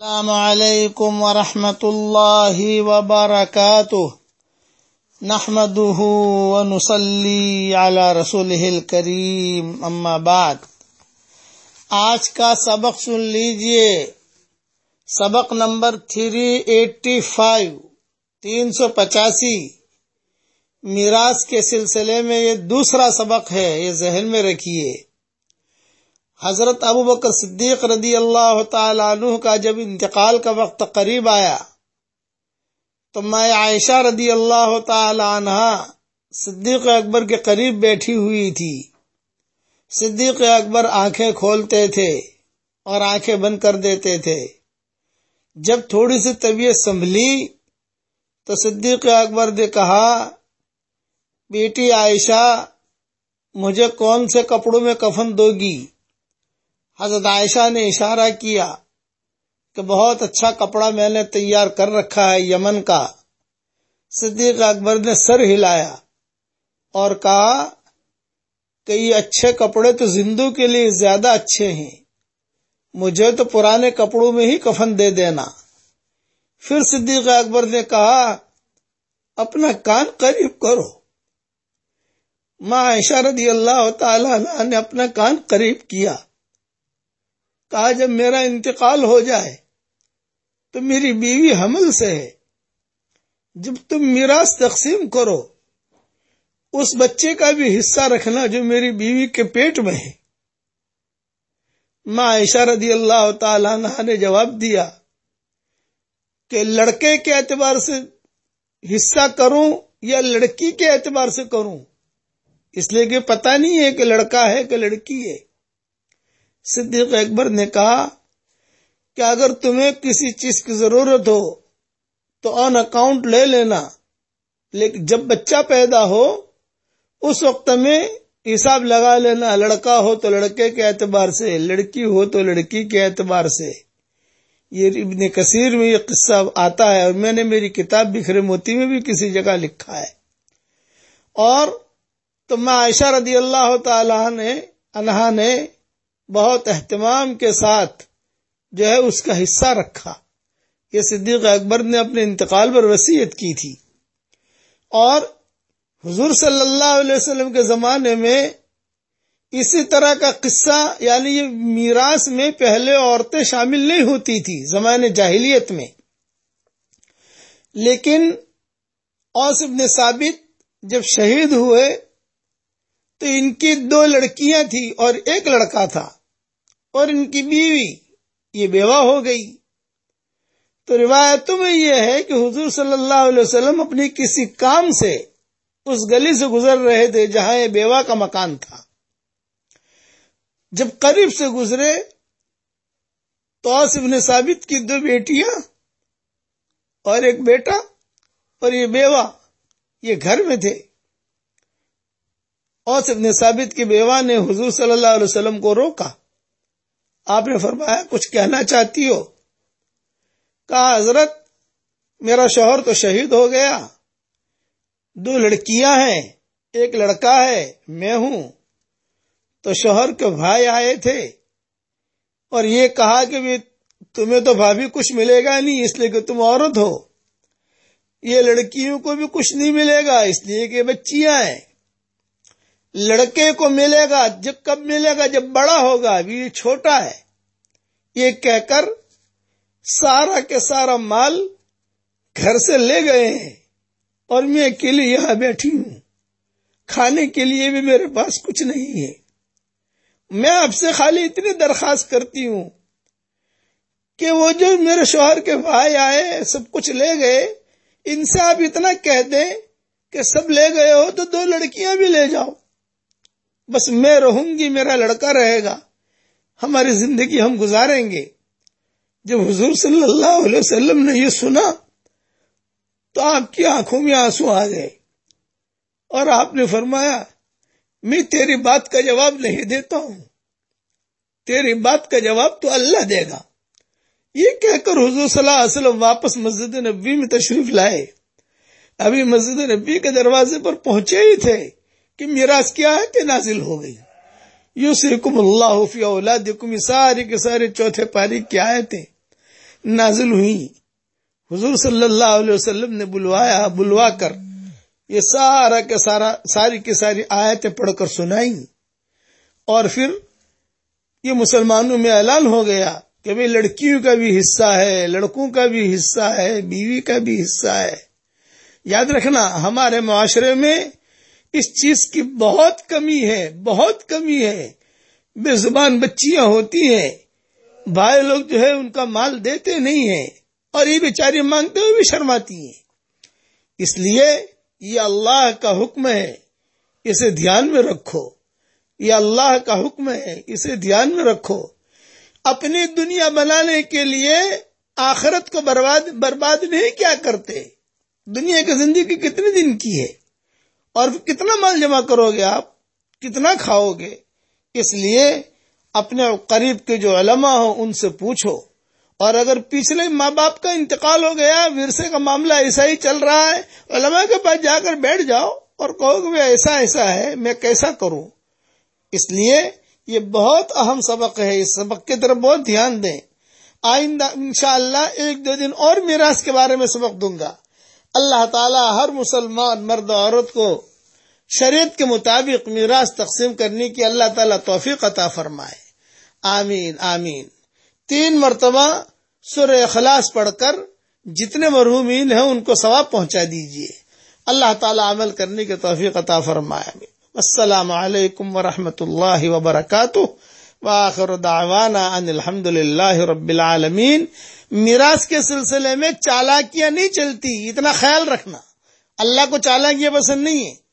السلام علیکم ورحمۃ اللہ وبرکاتہ نحمده ونصلي على رسوله الكريم اما بعد. آج کا سبق سن لیجیے. سبق نمبر 385 تین سو پچاسی. میراث کے سلسلے میں یہ دوسرا سبق ہے، یہ ذہن میں رکھیے. حضرت ابو بکر صدیق رضی اللہ تعالی عنہ کا جب انتقال کا وقت قریب آیا، تو میں عائشہ رضی اللہ تعالی عنہ صدیق اکبر کے قریب بیٹھی ہوئی تھی۔ صدیق اکبر آنکھیں کھولتے تھے اور آنکھیں بند کر دیتے تھے۔ جب تھوڑی سی طبیعت سنبھلی، تو صدیق اکبر نے کہا، بیٹی عائشہ، مجھے کون سے کپڑوں میں کفن دو گی حضرت عائشہ نے اشارہ کیا کہ بہت اچھا کپڑا میں نے تیار کر رکھا ہے یمن کا۔ صدیق اکبر نے سر ہلایا اور کہا کہ یہ اچھے کپڑے تو زندو کے لیے زیادہ اچھے ہیں۔ مجھے تو پرانے کپڑوں میں ہی کفن دے دینا۔ پھر صدیق اکبر نے کہا، اپنا کان قریب کرو۔ ماں عائشہ رضی اللہ تعالی نے اپنا کان قریب کیا۔ کہا جب میرا انتقال ہو جائے تو میری بیوی حمل سے ہے۔ جب تم میراث تقسیم کرو، اس بچے کا بھی حصہ رکھنا جو میری بیوی کے پیٹ میں ہے۔ ماں عائشہ رضی اللہ تعالی عنہ نے جواب دیا کہ لڑکے کے اعتبار سے حصہ کروں یا لڑکی کے اعتبار سے کروں۔ اس لیے کہ پتہ نہیں ہے کہ لڑکا ہے کہ لڑکی ہے۔ صدیق اکبر نے کہا کہ اگر تمہیں کسی چیز کی ضرورت ہو تو آن اکاؤنٹ لے لینا، لیکن جب بچہ پیدا ہو، اس وقت میں حساب لگا لینا، لڑکا ہو تو لڑکے کے اعتبار سے، لڑکی ہو تو لڑکی کے اعتبار سے۔ یہ ابن کثیر میں یہ قصہ آتا ہے اور میں نے میری کتاب بکھرے موتی میں بھی کسی جگہ لکھا ہے۔ اور تو میں عائشہ رضی اللہ تعالی نے، انہا نے بہت اہتمام کے ساتھ جو ہے اس کا حصہ رکھا۔ یہ صدیق اکبر نے اپنے انتقال پر وسیعت کی تھی۔ اور حضور صلی اللہ علیہ وسلم کے زمانے میں اسی طرح کا قصہ یعنی یہ میراث میں پہلے عورتیں شامل نہیں ہوتی تھی زمانے جاہلیت میں۔ لیکن اوس ابن ثابت جب شہید ہوئے تو ان کی دو لڑکیاں تھیں اور ایک لڑکا تھا۔ اور ان کی بیوی، یہ بیوہ ہو گئی۔ تو روایتوں میں یہ ہے کہ حضور صلی اللہ علیہ وسلم اپنی کسی کام سے اس گلی سے گزر رہے تھے جہاں یہ بیوہ کا مکان تھا۔ جب قریب سے گزرے تو ابن ثابت کی دو بیٹیاں اور ایک بیٹا اور یہ بیوہ، یہ گھر میں تھے۔ اوس ابن ثابت کی بیوہ نے حضور صلی اللہ علیہ وسلم کو روکا۔ آپ نے فرمایا، کچھ کہنا چاہتی ہو؟ کہا، حضرت، میرا شوہر تو شہید ہو گیا۔ دو لڑکیاں ہیں، ایک لڑکا ہے، میں ہوں۔ تو شوہر کے بھائی آئے تھے۔ اور یہ کہا کہ تمہیں تو بھابھی کچھ ملے گا نہیں، اس لیے کہ تم عورت ہو۔ یہ لڑکیوں کو بھی کچھ نہیں ملے گا، اس لیے کہ بچیاں ہیں۔ لڑکے کو ملے گا، جب کب ملے گا؟ جب بڑا ہوگا ابھی یہ چھوٹا ہے۔ یہ کہہ کر سارا کے سارا مال گھر سے لے گئے ہیں۔ اور میں اکیلے یہاں بیٹھی ہوں۔ کھانے کے لیے بھی میرے پاس کچھ نہیں ہے۔ میں آپ سے خالی اتنی درخواست کرتی ہوں کہ وہ جو میرے شوہر کے بھائی آئے، سب کچھ لے گئے، ان سے آپ اتنا کہہ دیں کہ سب لے گئے ہو تو دو لڑکیاں بھی لے جاؤ۔ بس میں رہوں گی، میرا لڑکا رہے گا۔ ہماری زندگی ہم گزاریں گے۔ جب حضور صلی اللہ علیہ وسلم نے یہ سنا، تو آپ کی آنکھوں میں آنسو آ گئے۔ اور آپ نے فرمایا، میں تیری بات کا جواب نہیں دیتا ہوں۔ تیری بات کا جواب تو اللہ دے گا۔ یہ کہہ کر حضور صلی اللہ علیہ وسلم واپس مسجد نبی میں تشریف لائے۔ ابھی مسجد نبی کے دروازے پر پہنچے ہی تھے۔ کہ میراث کیا ہے کہ نازل ہو گئی۔ یو سرکم اللہ فی اولادکم ساری کے سارے چوتھے پاری کیا آئے تھے نازل ہوئی حضور صلی اللہ علیہ وسلم نے بلوایا، بلوا کر یہ سارا کے سارا، ساری کی ساری آیتیں پڑھ کر سنائی اور پھر یہ مسلمانوں میں اعلان ہو گیا کہ بھائی لڑکیوں کا بھی حصہ ہے، لڑکوں کا بھی حصہ ہے، بیوی کا بھی حصہ ہے۔ یاد رکھنا، ہمارے معاشرے میں اس چیز کی بہت کمی ہے، بہت کمی ہے۔ بے زبان بچیاں ہوتی ہیں۔ بھائی لوگ جو ہے ان کا مال دیتے نہیں ہیں۔ اور یہ بیچاری مانگتے ہوئے بھی شرماتی ہیں۔ اس لیے یہ اللہ کا حکم ہے، اسے دھیان میں رکھو۔ یہ اللہ کا حکم ہے، اسے دھیان میں رکھو۔ اپنی دنیا بنانے کے لیے آخرت کو برباد برباد نہیں کیا کرتے۔ دنیا کی زندگی کتنے دن کی ہے؟ اور کتنا مال جمع کرو گے آپ؟ کتنا کھاؤ گے؟ اس لیے اپنے قریب کے جو علماء ہوں ان سے پوچھو۔ اور اگر پچھلے ماں باپ کا انتقال ہو گیا، ورثے کا معاملہ ایسا ہی چل رہا ہے، علماء کے پاس جا کر بیٹھ جاؤ اور کہو کہ ایسا ایسا ہے، میں کیسا کروں؟ اس لیے یہ بہت اہم سبق ہے، اس سبق کی طرف بہت دھیان دیں۔ آئندہ انشاءاللہ ایک دو دن اور میراث کے بارے میں سبق دوں گا۔ اللہ تعالی ہر مسلمان مرد و عورت کو شریعت کے مطابق میراث تقسیم کرنے کی اللہ تعالی توفیق عطا فرمائے۔ آمین آمین۔ تین مرتبہ سر اخلاص پڑھ کر جتنے مرحومین ہیں ان کو ثواب پہنچا دیجیے۔ اللہ تعالی عمل کرنے کے توفیق عطا فرمائے۔ السلام علیکم ورحمۃ اللہ وبرکاتہ۔ واخر دعوانا ان الحمد للہ رب العالمین۔ میراث کے سلسلے میں چالاکیاں نہیں چلتی، اتنا خیال رکھنا۔ اللہ کو چالاکیاں پسند نہیں ہے